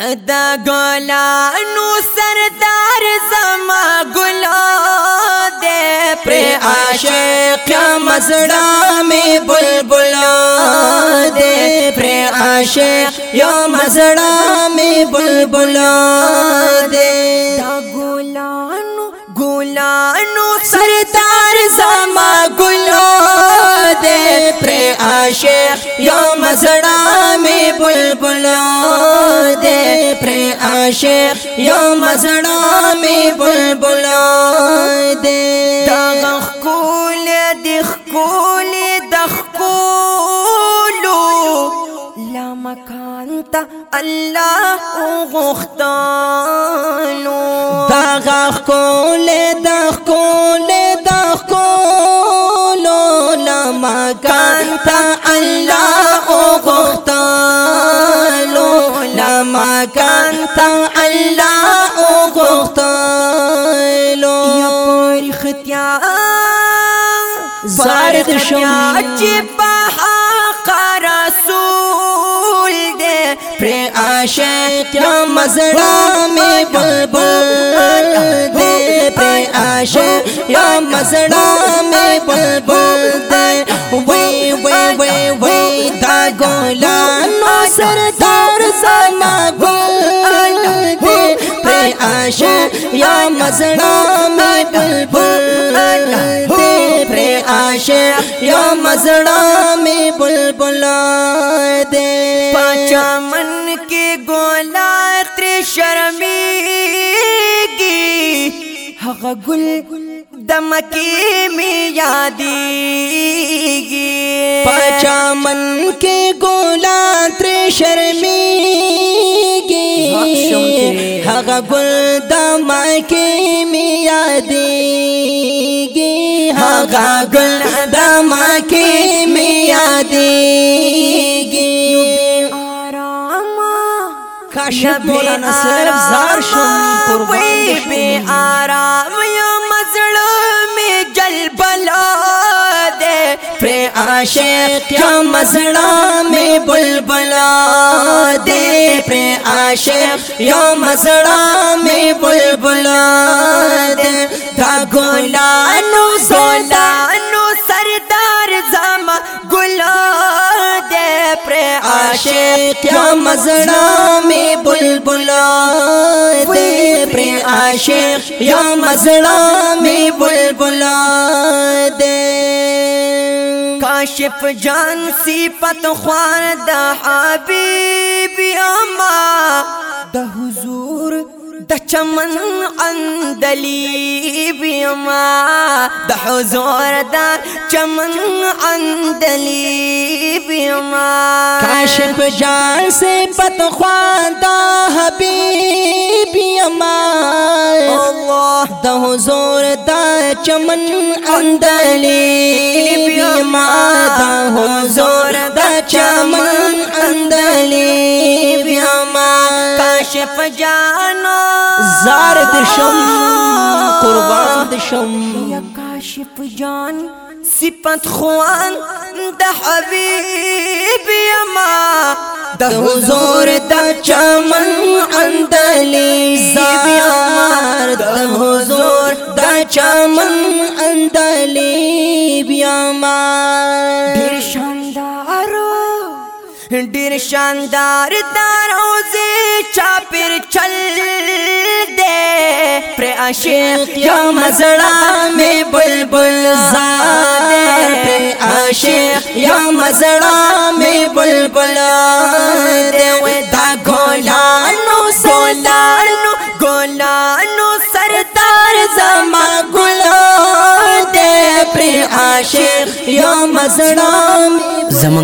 دا ګلانو سردار زما ګلو دې پر عاشق مزړه می بلبل دې پر عاشق یو مزړه می بلبل دې دا ګلانو ګلانو سردار زما ګلو دې پر عاشق یو مزړه می بلبل دے پر عاشق یو مزڑا می بلبل دے دا خکول دی خکول دخکولو لا مکان تا الله غختانو دا خکول دخکول دخکولو لا مکان زارد چی بہارا سل گے پری مزڑا میں بلبل دے گے آشا یا مزرام بب گے سردار سنا دے گے آشا یا مزرام بلبل دې پر عاشق یا مزړه می بلبل دې پاچا من کې ګولا تر شرمېږي هغه ګل دمکی می یادیږي پچا من کې ګولا تر شرمېږي هغه ګل د مکه می یادېږي هغه ګل د مکه می یادېږي کاش مولانا صرف زار شوم پر وای به آرام یو عاشق یم زړه می بلبل دې پر عاشق یم زړه می بلبل دې دا ګلانو زولانو سردار زما ګل دې پر عاشق یم زړه می بلبل دې پر عاشق یم زړه می بلبل شف جان سی پت اما دا حضور دا چمن اندلیبی اما دا حضور دا چمن اندلیبی اما کاشف اندلی بیماں شف دا حبیبی اما دا حضور دا چمن عندلی ما دا حضور دا چمن اندلی بیا ما کاشف جانو زار دشم قربان دشم یا کاشف جان صفت خوان د حبیب یما د حضور د چمن اندلی زار د حضور چمن اندلی بیا ما ډیر شاندار ډیر شاندار دار اوزه چا پر چل دے پر عاشق یا مزړه می بلبل زاده پر عاشق یا مزړه می بلبل دے ودا ګلان